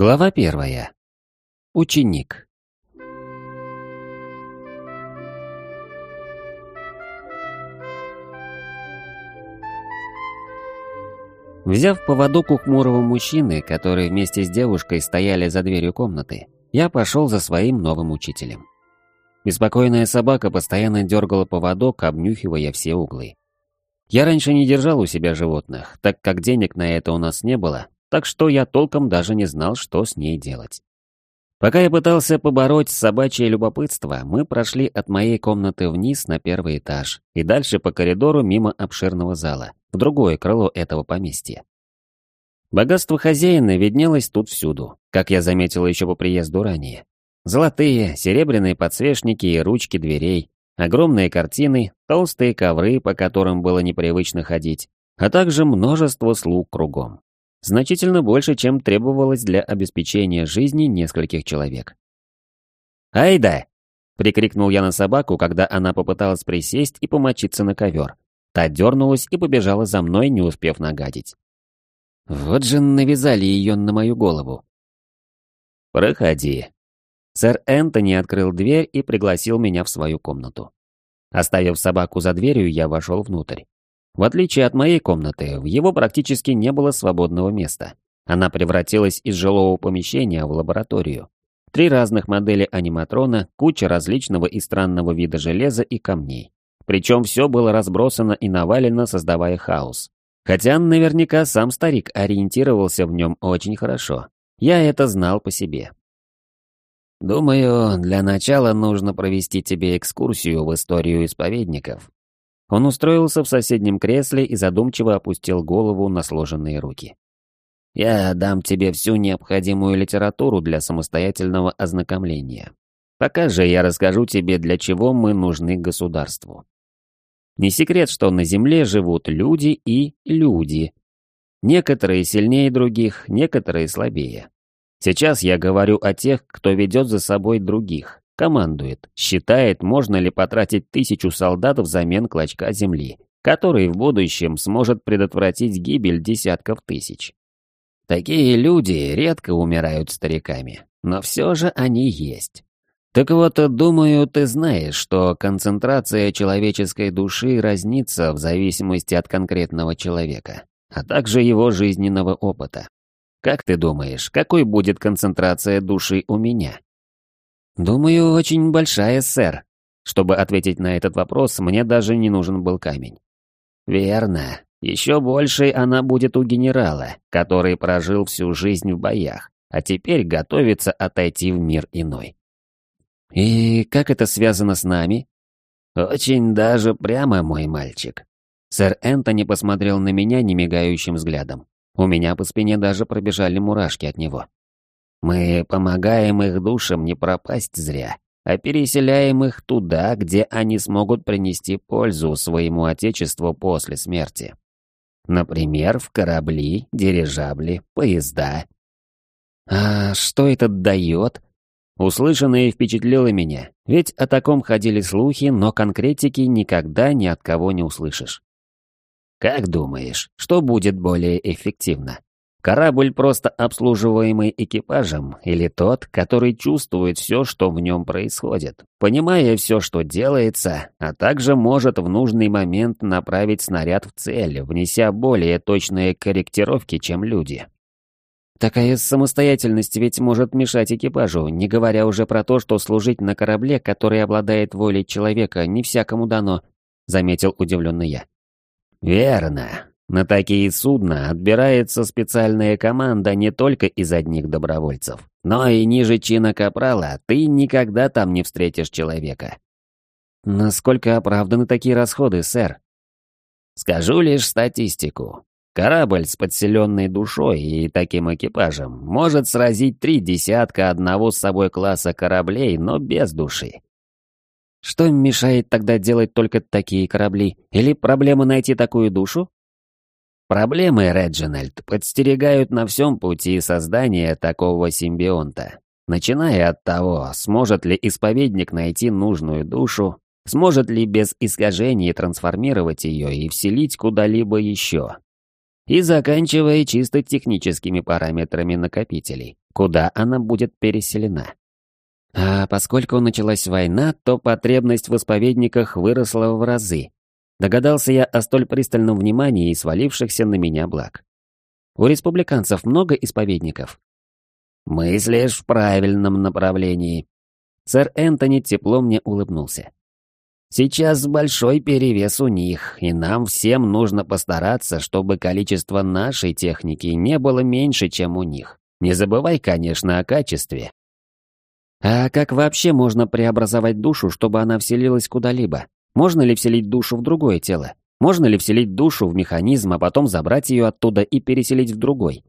Глава первая. Ученик. Взяв поводок у хмурого мужчины, который вместе с девушкой стояли за дверью комнаты, я пошел за своим новым учителем. Беспокойная собака постоянно дергала поводок, обнюхивая все углы. Я раньше не держал у себя животных, так как денег на это у нас не было, так что я толком даже не знал, что с ней делать. Пока я пытался побороть собачье любопытство, мы прошли от моей комнаты вниз на первый этаж и дальше по коридору мимо обширного зала, в другое крыло этого поместья. Богатство хозяина виднелось тут всюду, как я заметил еще по приезду ранее. Золотые, серебряные подсвечники и ручки дверей, огромные картины, толстые ковры, по которым было непривычно ходить, а также множество слуг кругом. Значительно больше, чем требовалось для обеспечения жизни нескольких человек. «Айда!» — прикрикнул я на собаку, когда она попыталась присесть и помочиться на ковер. Та дернулась и побежала за мной, не успев нагадить. Вот же навязали ее на мою голову. «Проходи». Сэр Энтони открыл дверь и пригласил меня в свою комнату. Оставив собаку за дверью, я вошел внутрь. В отличие от моей комнаты, в его практически не было свободного места. Она превратилась из жилого помещения в лабораторию. Три разных модели аниматрона, куча различного и странного вида железа и камней. Причем все было разбросано и навалено, создавая хаос. Хотя наверняка сам старик ориентировался в нем очень хорошо. Я это знал по себе. «Думаю, для начала нужно провести тебе экскурсию в историю исповедников», он устроился в соседнем кресле и задумчиво опустил голову на сложенные руки. «Я дам тебе всю необходимую литературу для самостоятельного ознакомления. Пока же я расскажу тебе, для чего мы нужны государству. Не секрет, что на Земле живут люди и люди. Некоторые сильнее других, некоторые слабее. Сейчас я говорю о тех, кто ведет за собой других, командует, считает, можно ли потратить тысячу солдат взамен клочка земли, который в будущем сможет предотвратить гибель десятков тысяч. Такие люди редко умирают стариками, но все же они есть. Так вот, думаю, ты знаешь, что концентрация человеческой души разнится в зависимости от конкретного человека, а также его жизненного опыта. Как ты думаешь, какой будет концентрация души у меня? «Думаю, очень большая, сэр». Чтобы ответить на этот вопрос, мне даже не нужен был камень. «Верно. Еще большей она будет у генерала, который прожил всю жизнь в боях, а теперь готовится отойти в мир иной». «И как это связано с нами?» «Очень даже прямо, мой мальчик». Сэр Энтони посмотрел на меня немигающим взглядом. У меня по спине даже пробежали мурашки от него. Мы помогаем их душам не пропасть зря, а переселяем их туда, где они смогут принести пользу своему отечеству после смерти. Например, в корабли, дирижабли, поезда. А что это дает? Услышанное впечатлило меня, ведь о таком ходили слухи, но конкретики никогда ни от кого не услышишь. Как думаешь, что будет более эффективно? Корабль, просто обслуживаемый экипажем, или тот, который чувствует все, что в нем происходит, понимая все, что делается, а также может в нужный момент направить снаряд в цель, внеся более точные корректировки, чем люди. Такая самостоятельность ведь может мешать экипажу, не говоря уже про то, что служить на корабле, который обладает волей человека, не всякому дано, заметил удивленный я. Верно. На такие судна отбирается специальная команда не только из одних добровольцев, но и ниже чина капрала ты никогда там не встретишь человека. Насколько оправданы такие расходы, сэр? Скажу лишь статистику. Корабль с подселенной душой и таким экипажем может сразить три десятка одного с собой класса кораблей, но без души. Что мешает тогда делать только такие корабли? Или проблема найти такую душу? Проблемы, Реджинальд, подстерегают на всем пути создания такого симбионта. Начиная от того, сможет ли исповедник найти нужную душу, сможет ли без искажений трансформировать ее и вселить куда-либо еще. И заканчивая чисто техническими параметрами накопителей, куда она будет переселена. А поскольку началась война, то потребность в исповедниках выросла в разы. Догадался я о столь пристальном внимании и свалившихся на меня благ. У республиканцев много исповедников. Мыслишь в правильном направлении. Сэр Энтони тепло мне улыбнулся. Сейчас большой перевес у них, и нам всем нужно постараться, чтобы количество нашей техники не было меньше, чем у них. Не забывай, конечно, о качестве. А как вообще можно преобразовать душу, чтобы она вселилась куда-либо? Можно ли вселить душу в другое тело? Можно ли вселить душу в механизм, а потом забрать ее оттуда и переселить в другой?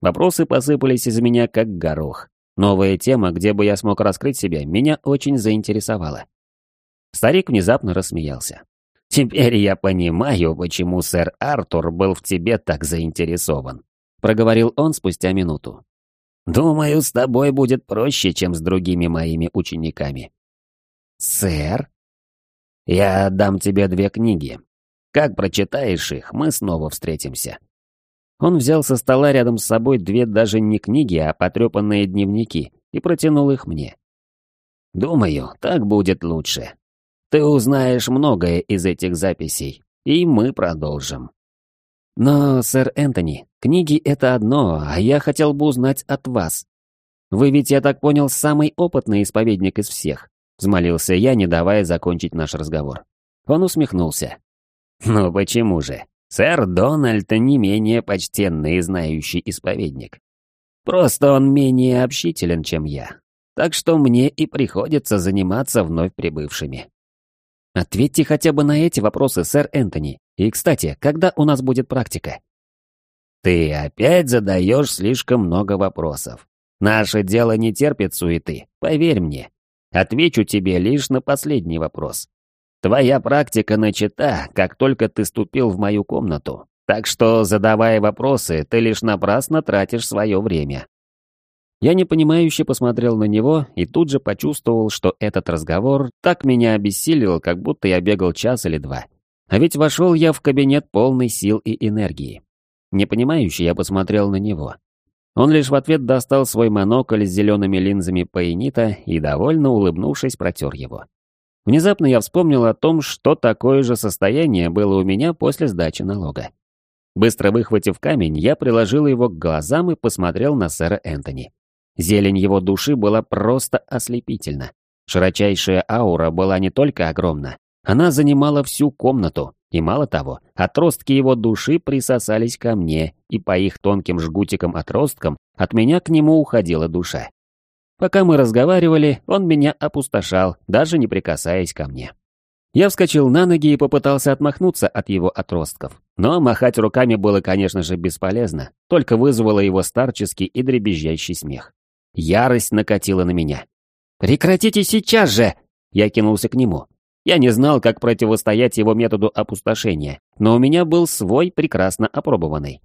Вопросы посыпались из меня как горох. Новая тема, где бы я смог раскрыть себя, меня очень заинтересовала. Старик внезапно рассмеялся. «Теперь я понимаю, почему сэр Артур был в тебе так заинтересован», проговорил он спустя минуту. «Думаю, с тобой будет проще, чем с другими моими учениками». «Сэр?» «Я дам тебе две книги. Как прочитаешь их, мы снова встретимся». Он взял со стола рядом с собой две даже не книги, а потрепанные дневники и протянул их мне. «Думаю, так будет лучше. Ты узнаешь многое из этих записей, и мы продолжим. Но, сэр Энтони, книги — это одно, а я хотел бы узнать от вас. Вы ведь, я так понял, самый опытный исповедник из всех, взмолился я, не давая закончить наш разговор. Он усмехнулся. Ну почему же? Сэр Дональд не менее почтенный и знающий исповедник. Просто он менее общителен, чем я. Так что мне и приходится заниматься вновь прибывшими. Ответьте хотя бы на эти вопросы, сэр Энтони. И, кстати, когда у нас будет практика? Ты опять задаешь слишком много вопросов. Наше дело не терпит суеты, поверь мне. Отвечу тебе лишь на последний вопрос. Твоя практика начата, как только ты ступил в мою комнату. Так что, задавая вопросы, ты лишь напрасно тратишь свое время. Я непонимающе посмотрел на него и тут же почувствовал, что этот разговор так меня обессилил, как будто я бегал час или два. А ведь вошел я в кабинет полный сил и энергии. Непонимающе я посмотрел на него. Он лишь в ответ достал свой монокль с зелеными линзами паэнита и, довольно улыбнувшись, протер его. Внезапно я вспомнил о том, что такое же состояние было у меня после сдачи налога. Быстро выхватив камень, я приложил его к глазам и посмотрел на сэра Энтони. Зелень его души была просто ослепительна. Широчайшая аура была не только огромна, она занимала всю комнату, и мало того, отростки его души присосались ко мне, и по их тонким жгутикам-отросткам от меня к нему уходила душа. Пока мы разговаривали, он меня опустошал, даже не прикасаясь ко мне. Я вскочил на ноги и попытался отмахнуться от его отростков. Но махать руками было, конечно же, бесполезно, только вызвало его старческий и дребезжащий смех. Ярость накатила на меня. «Прекратите сейчас же!» Я кинулся к нему. Я не знал, как противостоять его методу опустошения, но у меня был свой, прекрасно опробованный.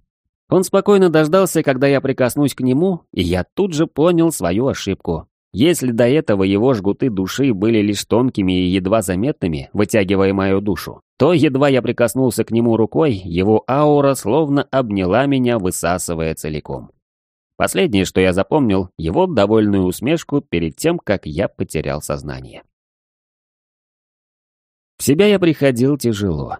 Он спокойно дождался, когда я прикоснусь к нему, и я тут же понял свою ошибку. Если до этого его жгуты души были лишь тонкими и едва заметными, вытягивая мою душу, то едва я прикоснулся к нему рукой, его аура словно обняла меня, высасывая целиком. Последнее, что я запомнил, его довольную усмешку перед тем, как я потерял сознание. В себя я приходил тяжело.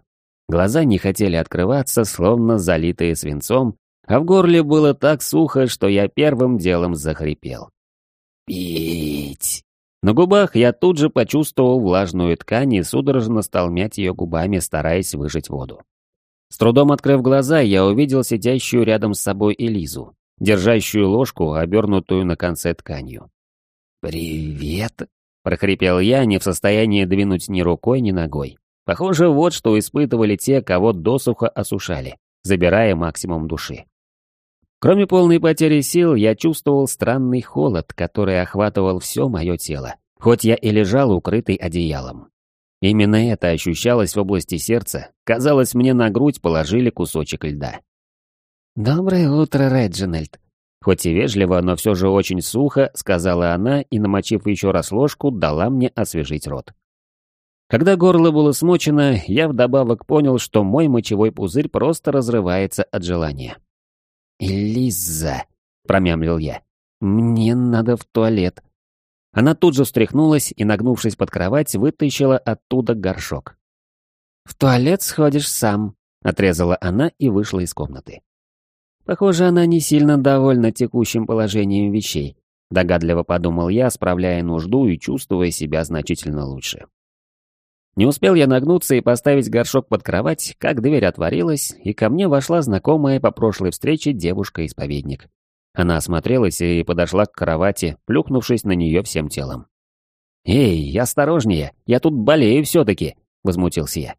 Глаза не хотели открываться, словно залитые свинцом, а в горле было так сухо, что я первым делом захрипел. «Пить!» На губах я тут же почувствовал влажную ткань и судорожно стал мять ее губами, стараясь выжать воду. С трудом открыв глаза, я увидел сидящую рядом с собой Элизу держащую ложку, обернутую на конце тканью. «Привет!» — прохрипел я, не в состоянии двинуть ни рукой, ни ногой. Похоже, вот что испытывали те, кого досуха осушали, забирая максимум души. Кроме полной потери сил, я чувствовал странный холод, который охватывал все мое тело, хоть я и лежал укрытый одеялом. Именно это ощущалось в области сердца, казалось, мне на грудь положили кусочек льда. «Доброе утро, Реджинальд!» Хоть и вежливо, но все же очень сухо, сказала она и, намочив еще раз ложку, дала мне освежить рот. Когда горло было смочено, я вдобавок понял, что мой мочевой пузырь просто разрывается от желания. «Элиза!» — промямлил я. «Мне надо в туалет». Она тут же встряхнулась и, нагнувшись под кровать, вытащила оттуда горшок. «В туалет сходишь сам», — отрезала она и вышла из комнаты. Похоже, она не сильно довольна текущим положением вещей, догадливо подумал я, справляя нужду и чувствуя себя значительно лучше. Не успел я нагнуться и поставить горшок под кровать, как дверь отворилась, и ко мне вошла знакомая по прошлой встрече девушка-исповедник. Она осмотрелась и подошла к кровати, плюхнувшись на нее всем телом. «Эй, осторожнее, я тут болею все-таки», — возмутился я.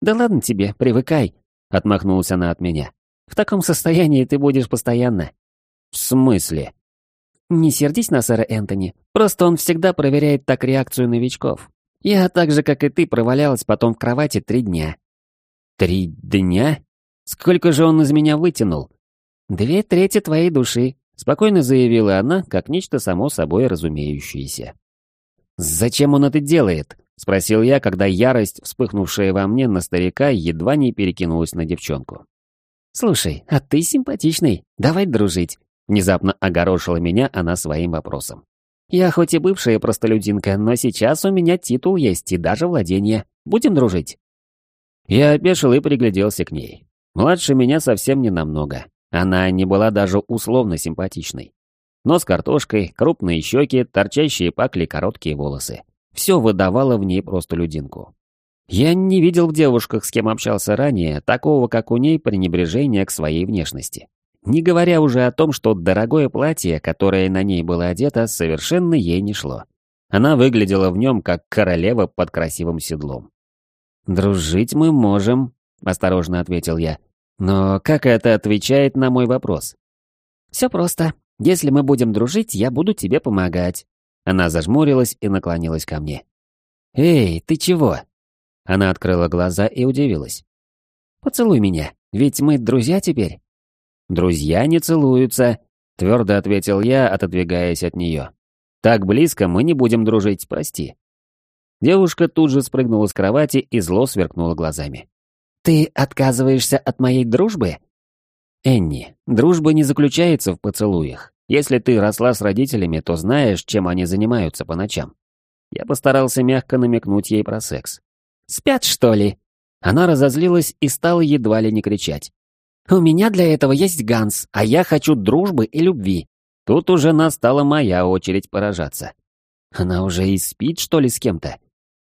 «Да ладно тебе, привыкай», — отмахнулась она от меня. «В таком состоянии ты будешь постоянно». «В смысле?» «Не сердись на сэра Энтони, просто он всегда проверяет так реакцию новичков. Я так же, как и ты, провалялась потом в кровати три дня». «Три дня? Сколько же он из меня вытянул?» «Две трети твоей души», — спокойно заявила она, как нечто само собой разумеющееся. «Зачем он это делает?» — спросил я, когда ярость, вспыхнувшая во мне на старика, едва не перекинулась на девчонку. «Слушай, а ты симпатичный, давай дружить», — внезапно огорошила меня она своим вопросом. Я хоть и бывшая простолюдинка, но сейчас у меня титул есть и даже владение. Будем дружить?» Я опешил и пригляделся к ней. Младше меня совсем не намного. Она не была даже условно симпатичной. Нос картошкой, крупные щеки, торчащие пакли, короткие волосы. Все выдавало в ней простолюдинку. Я не видел в девушках, с кем общался ранее, такого, как у ней, пренебрежения к своей внешности. Не говоря уже о том, что дорогое платье, которое на ней было одето, совершенно ей не шло. Она выглядела в нем как королева под красивым седлом. «Дружить мы можем», — осторожно ответил я. «Но как это отвечает на мой вопрос?» «Все просто. Если мы будем дружить, я буду тебе помогать». Она зажмурилась и наклонилась ко мне. «Эй, ты чего?» Она открыла глаза и удивилась. «Поцелуй меня, ведь мы друзья теперь». «Друзья не целуются», — твердо ответил я, отодвигаясь от нее. «Так близко мы не будем дружить, прости». Девушка тут же спрыгнула с кровати и зло сверкнула глазами. «Ты отказываешься от моей дружбы?» «Энни, дружба не заключается в поцелуях. Если ты росла с родителями, то знаешь, чем они занимаются по ночам». Я постарался мягко намекнуть ей про секс. «Спят, что ли?» Она разозлилась и стала едва ли не кричать. У меня для этого есть Ганс, а я хочу дружбы и любви. Тут уже настала моя очередь поражаться. Она уже и спит, что ли, с кем-то?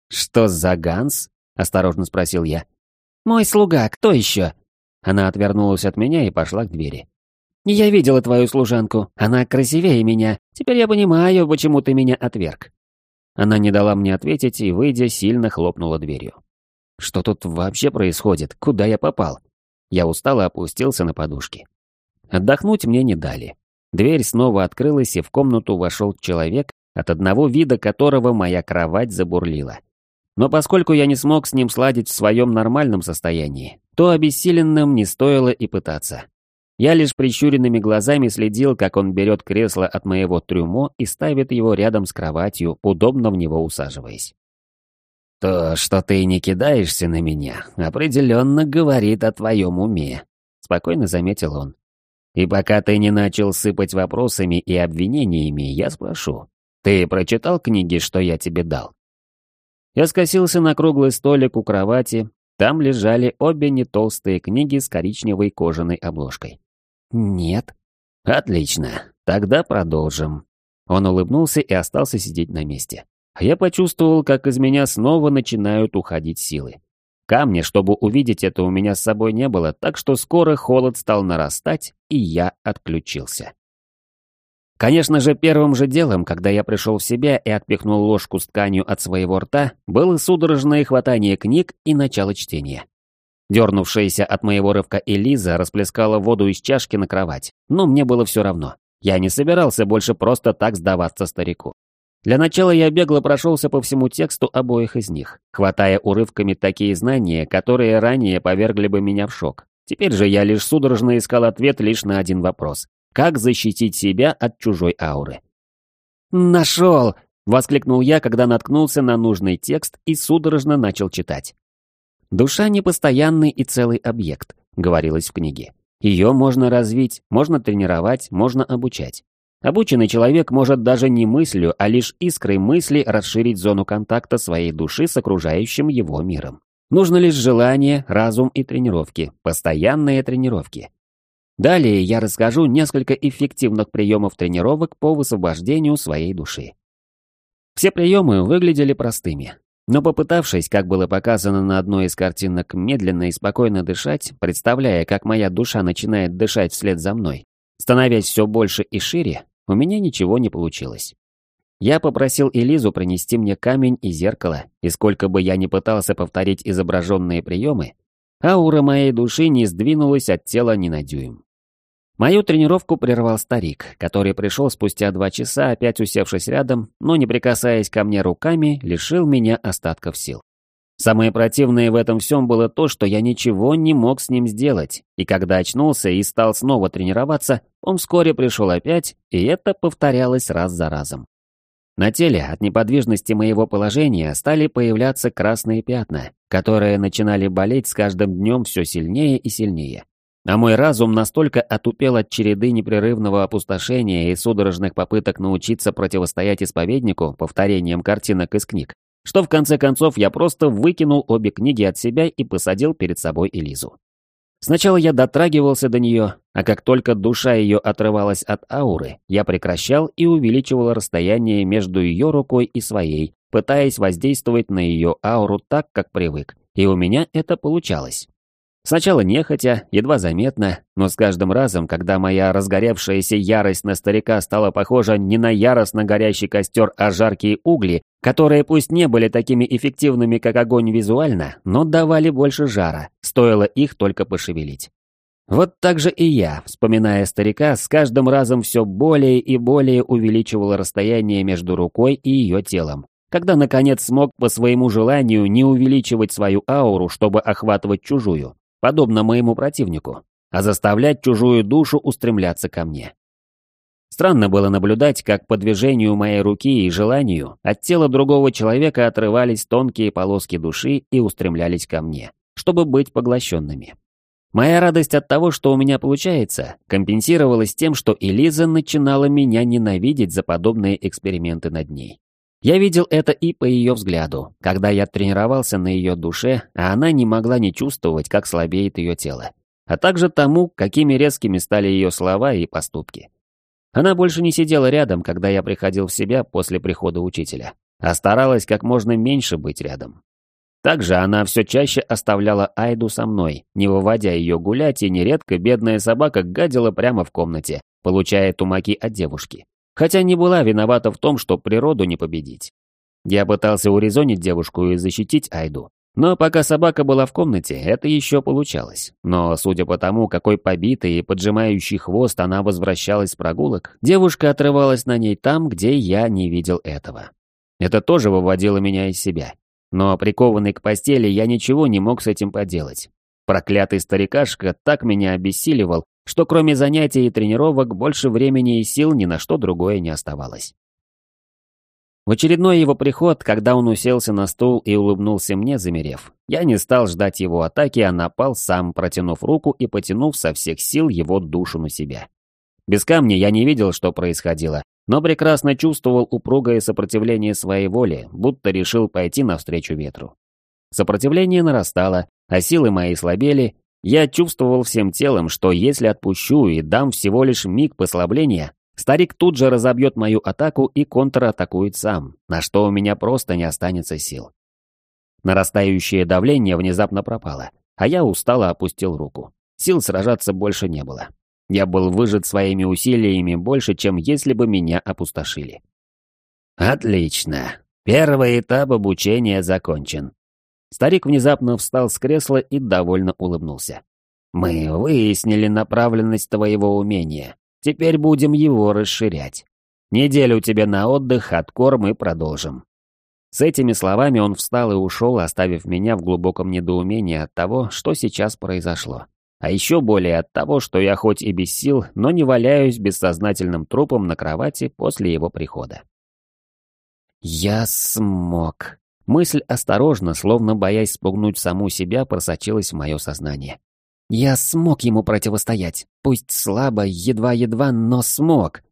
Что за Ганс? Осторожно спросил я. Мой слуга, кто еще? Она отвернулась от меня и пошла к двери. «Я видела твою служанку. Она красивее меня. Теперь я понимаю, почему ты меня отверг». Она не дала мне ответить и, выйдя, сильно хлопнула дверью. «Что тут вообще происходит? Куда я попал? Я устало опустился на подушки. Отдохнуть мне не дали. Дверь снова открылась, и в комнату вошел человек, от одного вида которого моя кровать забурлила. Но поскольку я не смог с ним сладить в своем нормальном состоянии, то обессиленным не стоило и пытаться. Я лишь прищуренными глазами следил, как он берет кресло от моего трюмо и ставит его рядом с кроватью, удобно в него усаживаясь. То, что ты не кидаешься на меня, определенно говорит о твоем уме», — спокойно заметил он. «И пока ты не начал сыпать вопросами и обвинениями, я спрошу, ты прочитал книги, что я тебе дал?» Я скосился на круглый столик у кровати, там лежали обе нетолстые книги с коричневой кожаной обложкой. «Нет». «Отлично, тогда продолжим». Он улыбнулся и остался сидеть на месте а я почувствовал, как из меня снова начинают уходить силы. Камня, чтобы увидеть это, у меня с собой не было, так что скоро холод стал нарастать, и я отключился. Конечно же, первым же делом, когда я пришел в себя и отпихнул ложку с тканью от своего рта, было судорожное хватание книг и начало чтения. Дернувшаяся от моего рывка Элиза расплескала воду из чашки на кровать, но мне было все равно. Я не собирался больше просто так сдаваться старику. Для начала я бегло прошелся по всему тексту обоих из них, хватая урывками такие знания, которые ранее повергли бы меня в шок. Теперь же я лишь судорожно искал ответ лишь на один вопрос. Как защитить себя от чужой ауры? «Нашел!» — воскликнул я, когда наткнулся на нужный текст и судорожно начал читать. «Душа — непостоянный и целый объект», — говорилось в книге. «Ее можно развить, можно тренировать, можно обучать. Обученный человек может даже не мыслью, а лишь искрой мысли расширить зону контакта своей души с окружающим его миром. Нужно лишь желание, разум и тренировки, постоянные тренировки. Далее я расскажу несколько эффективных приемов тренировок по высвобождению своей души. Все приемы выглядели простыми, но попытавшись, как было показано на одной из картинок, медленно и спокойно дышать, представляя, как моя душа начинает дышать вслед за мной, становясь все больше и шире, у меня ничего не получилось. Я попросил Элизу принести мне камень и зеркало, и сколько бы я ни пытался повторить изображенные приемы, аура моей души не сдвинулась от тела ни на дюйм. Мою тренировку прервал старик, который пришел спустя два часа, опять усевшись рядом, но не прикасаясь ко мне руками, лишил меня остатков сил. Самое противное в этом всем было то, что я ничего не мог с ним сделать, и когда очнулся и стал снова тренироваться, он вскоре пришел опять, и это повторялось раз за разом. На теле от неподвижности моего положения стали появляться красные пятна, которые начинали болеть с каждым днем все сильнее и сильнее. А мой разум настолько отупел от череды непрерывного опустошения и судорожных попыток научиться противостоять исповеднику повторением картинок из книг, что в конце концов я просто выкинул обе книги от себя и посадил перед собой Элизу. Сначала я дотрагивался до нее, а как только душа ее отрывалась от ауры, я прекращал и увеличивал расстояние между ее рукой и своей, пытаясь воздействовать на ее ауру так, как привык, и у меня это получалось. Сначала нехотя, едва заметно, но с каждым разом, когда моя разгоревшаяся ярость на старика стала похожа не на яростно горящий костер, а жаркие угли, которые пусть не были такими эффективными, как огонь визуально, но давали больше жара, стоило их только пошевелить. Вот так же и я, вспоминая старика, с каждым разом все более и более увеличивал расстояние между рукой и ее телом, когда наконец смог по своему желанию не увеличивать свою ауру, чтобы охватывать чужую подобно моему противнику, а заставлять чужую душу устремляться ко мне. Странно было наблюдать, как по движению моей руки и желанию от тела другого человека отрывались тонкие полоски души и устремлялись ко мне, чтобы быть поглощенными. Моя радость от того, что у меня получается, компенсировалась тем, что Элиза начинала меня ненавидеть за подобные эксперименты над ней. Я видел это и по ее взгляду, когда я тренировался на ее душе, а она не могла не чувствовать, как слабеет ее тело, а также тому, какими резкими стали ее слова и поступки. Она больше не сидела рядом, когда я приходил в себя после прихода учителя, а старалась как можно меньше быть рядом. Также она все чаще оставляла Айду со мной, не выводя ее гулять, и нередко бедная собака гадила прямо в комнате, получая тумаки от девушки хотя не была виновата в том, что природу не победить. Я пытался урезонить девушку и защитить Айду, но пока собака была в комнате, это еще получалось. Но судя по тому, какой побитый и поджимающий хвост она возвращалась с прогулок, девушка отрывалась на ней там, где я не видел этого. Это тоже выводило меня из себя. Но прикованный к постели я ничего не мог с этим поделать. Проклятый старикашка так меня обессиливал, что кроме занятий и тренировок больше времени и сил ни на что другое не оставалось. В очередной его приход, когда он уселся на стул и улыбнулся мне, замерев, я не стал ждать его атаки, а напал сам, протянув руку и потянув со всех сил его душу на себя. Без камня я не видел, что происходило, но прекрасно чувствовал упругое сопротивление своей воли, будто решил пойти навстречу ветру. Сопротивление нарастало, а силы мои слабели, я чувствовал всем телом, что если отпущу и дам всего лишь миг послабления, старик тут же разобьет мою атаку и контратакует сам, на что у меня просто не останется сил. Нарастающее давление внезапно пропало, а я устало опустил руку. Сил сражаться больше не было. Я был выжат своими усилиями больше, чем если бы меня опустошили. «Отлично. Первый этап обучения закончен», Старик внезапно встал с кресла и довольно улыбнулся. «Мы выяснили направленность твоего умения. Теперь будем его расширять. Неделю тебе на отдых, откорм и продолжим». С этими словами он встал и ушел, оставив меня в глубоком недоумении от того, что сейчас произошло. А еще более от того, что я хоть и без сил, но не валяюсь бессознательным трупом на кровати после его прихода. «Я смог», Мысль осторожно, словно боясь спугнуть саму себя, просочилась в мое сознание. Я смог ему противостоять, пусть слабо, едва-едва, но смог.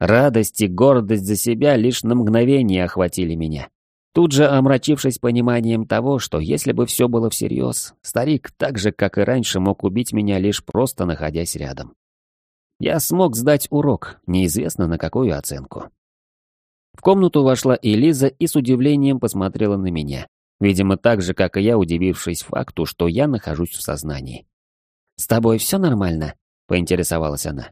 Радость и гордость за себя лишь на мгновение охватили меня. Тут же омрачившись пониманием того, что если бы все было всерьез, старик так же, как и раньше, мог убить меня лишь просто находясь рядом. Я смог сдать урок, неизвестно на какую оценку. В комнату вошла Элиза и с удивлением посмотрела на меня, видимо, так же, как и я, удивившись факту, что я нахожусь в сознании. «С тобой все нормально?» — поинтересовалась она.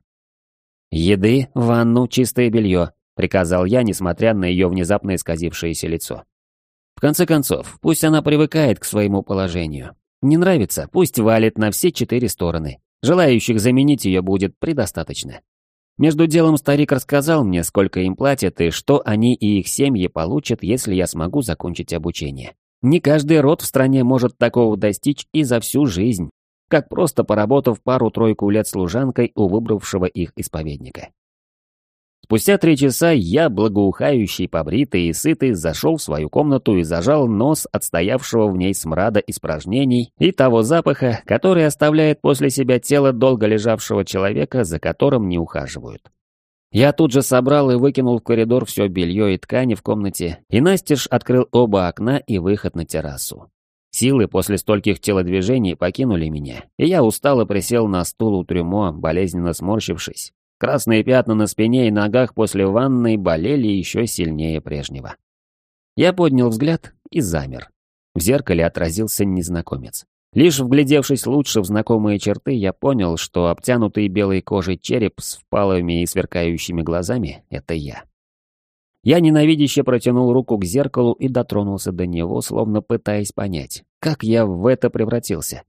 «Еды, ванну, чистое белье», — приказал я, несмотря на ее внезапно исказившееся лицо. В конце концов, пусть она привыкает к своему положению. Не нравится, пусть валит на все четыре стороны. Желающих заменить ее будет предостаточно. Между делом старик рассказал мне, сколько им платят и что они и их семьи получат, если я смогу закончить обучение. Не каждый род в стране может такого достичь и за всю жизнь, как просто поработав пару-тройку лет служанкой у выбравшего их исповедника. Спустя три часа я, благоухающий, побритый и сытый, зашел в свою комнату и зажал нос от стоявшего в ней смрада испражнений и того запаха, который оставляет после себя тело долго лежавшего человека, за которым не ухаживают. Я тут же собрал и выкинул в коридор все белье и ткани в комнате, и настежь открыл оба окна и выход на террасу. Силы после стольких телодвижений покинули меня, и я устало присел на стул у трюмо, болезненно сморщившись, Красные пятна на спине и ногах после ванной болели еще сильнее прежнего. Я поднял взгляд и замер. В зеркале отразился незнакомец. Лишь вглядевшись лучше в знакомые черты, я понял, что обтянутый белой кожей череп с впалыми и сверкающими глазами — это я. Я ненавидяще протянул руку к зеркалу и дотронулся до него, словно пытаясь понять, как я в это превратился.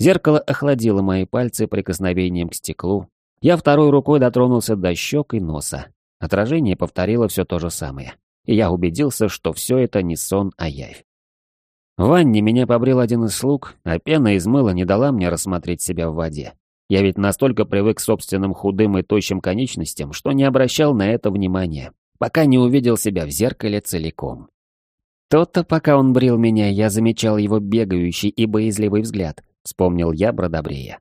Зеркало охладило мои пальцы прикосновением к стеклу, я второй рукой дотронулся до щек и носа. Отражение повторило все то же самое. И я убедился, что все это не сон, а явь. В ванне меня побрил один из слуг, а пена из мыла не дала мне рассмотреть себя в воде. Я ведь настолько привык к собственным худым и тощим конечностям, что не обращал на это внимания, пока не увидел себя в зеркале целиком. То-то, пока он брил меня, я замечал его бегающий и боязливый взгляд, вспомнил я бродобрея.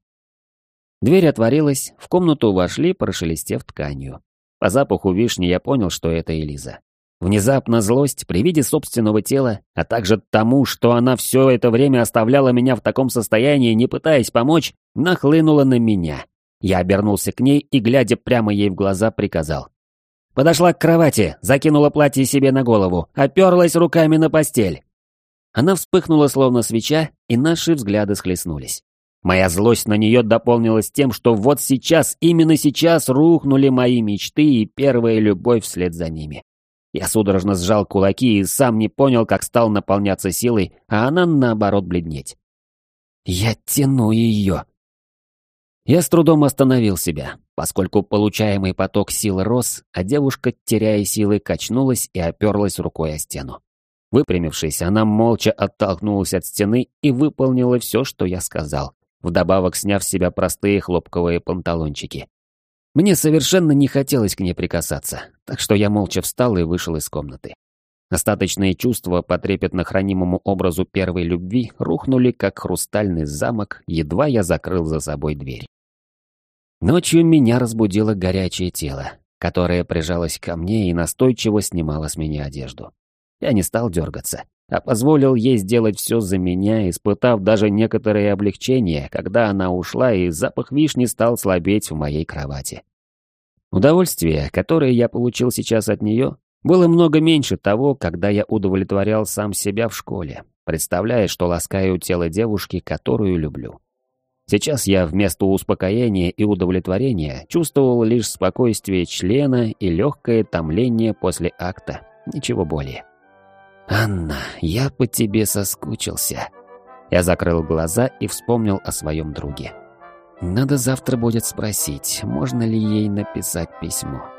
Дверь отворилась, в комнату вошли, прошелестев тканью. По запаху вишни я понял, что это Элиза. Внезапно злость при виде собственного тела, а также тому, что она все это время оставляла меня в таком состоянии, не пытаясь помочь, нахлынула на меня. Я обернулся к ней и, глядя прямо ей в глаза, приказал. Подошла к кровати, закинула платье себе на голову, оперлась руками на постель. Она вспыхнула, словно свеча, и наши взгляды схлестнулись. Моя злость на нее дополнилась тем, что вот сейчас, именно сейчас рухнули мои мечты и первая любовь вслед за ними. Я судорожно сжал кулаки и сам не понял, как стал наполняться силой, а она, наоборот, бледнеть. «Я тяну ее!» Я с трудом остановил себя, поскольку получаемый поток силы рос, а девушка, теряя силы, качнулась и оперлась рукой о стену. Выпрямившись, она молча оттолкнулась от стены и выполнила все, что я сказал, вдобавок сняв с себя простые хлопковые панталончики. Мне совершенно не хотелось к ней прикасаться, так что я молча встал и вышел из комнаты. Остаточные чувства по трепетно хранимому образу первой любви рухнули, как хрустальный замок, едва я закрыл за собой дверь. Ночью меня разбудило горячее тело, которое прижалось ко мне и настойчиво снимало с меня одежду. Я не стал дергаться а позволил ей сделать все за меня, испытав даже некоторое облегчение, когда она ушла и запах вишни стал слабеть в моей кровати. Удовольствие, которое я получил сейчас от нее, было много меньше того, когда я удовлетворял сам себя в школе, представляя, что ласкаю тело девушки, которую люблю. Сейчас я вместо успокоения и удовлетворения чувствовал лишь спокойствие члена и легкое томление после акта, ничего более. «Анна, я по тебе соскучился». Я закрыл глаза и вспомнил о своем друге. Надо завтра будет спросить, можно ли ей написать письмо.